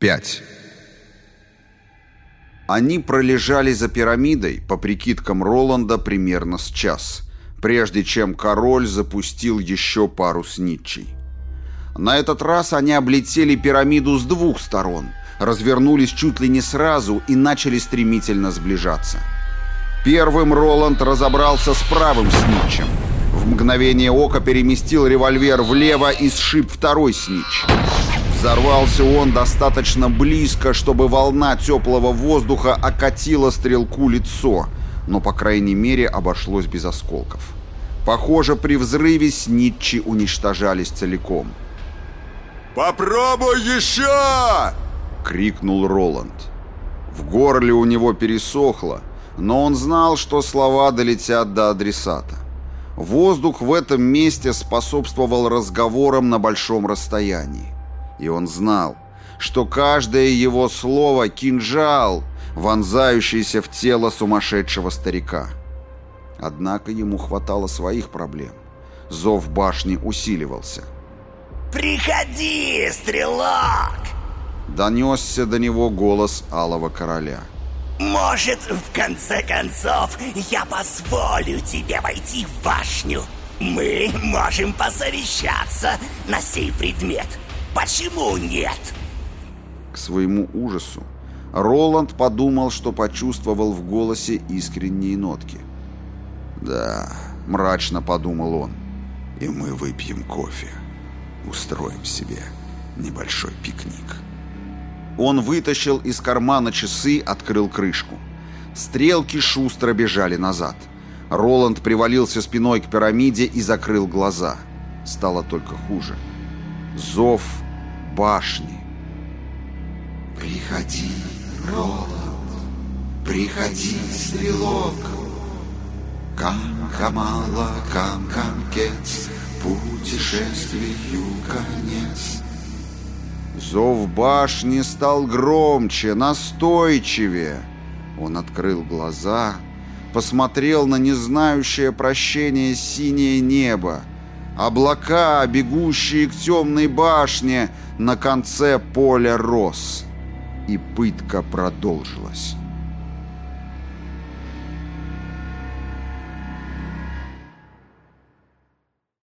5. Они пролежали за пирамидой, по прикидкам Роланда, примерно с час, прежде чем король запустил еще пару снитчей. На этот раз они облетели пирамиду с двух сторон, развернулись чуть ли не сразу и начали стремительно сближаться. Первым Роланд разобрался с правым снитчем. В мгновение ока переместил револьвер влево и сшиб второй снитч. Взорвался он достаточно близко, чтобы волна теплого воздуха окатила стрелку лицо, но, по крайней мере, обошлось без осколков. Похоже, при взрыве снитчи уничтожались целиком. «Попробуй еще!» — крикнул Роланд. В горле у него пересохло, но он знал, что слова долетят до адресата. Воздух в этом месте способствовал разговорам на большом расстоянии. И он знал, что каждое его слово — кинжал, вонзающийся в тело сумасшедшего старика. Однако ему хватало своих проблем. Зов башни усиливался. «Приходи, стрелок!» Донесся до него голос Алого Короля. «Может, в конце концов, я позволю тебе войти в башню? Мы можем посовещаться на сей предмет. Почему нет?» К своему ужасу Роланд подумал, что почувствовал в голосе искренние нотки. «Да», — мрачно подумал он, — «и мы выпьем кофе, устроим себе небольшой пикник». Он вытащил из кармана часы, открыл крышку. Стрелки шустро бежали назад. Роланд привалился спиной к пирамиде и закрыл глаза. Стало только хуже. Зов башни. «Приходи, Роланд, приходи, стрелок, Кам-камала, кам-кам-кец, путешествию конец». Зов башни стал громче, настойчивее. Он открыл глаза, посмотрел на незнающее прощения синее небо, облака, бегущие к темной башне на конце поля рос. И пытка продолжилась.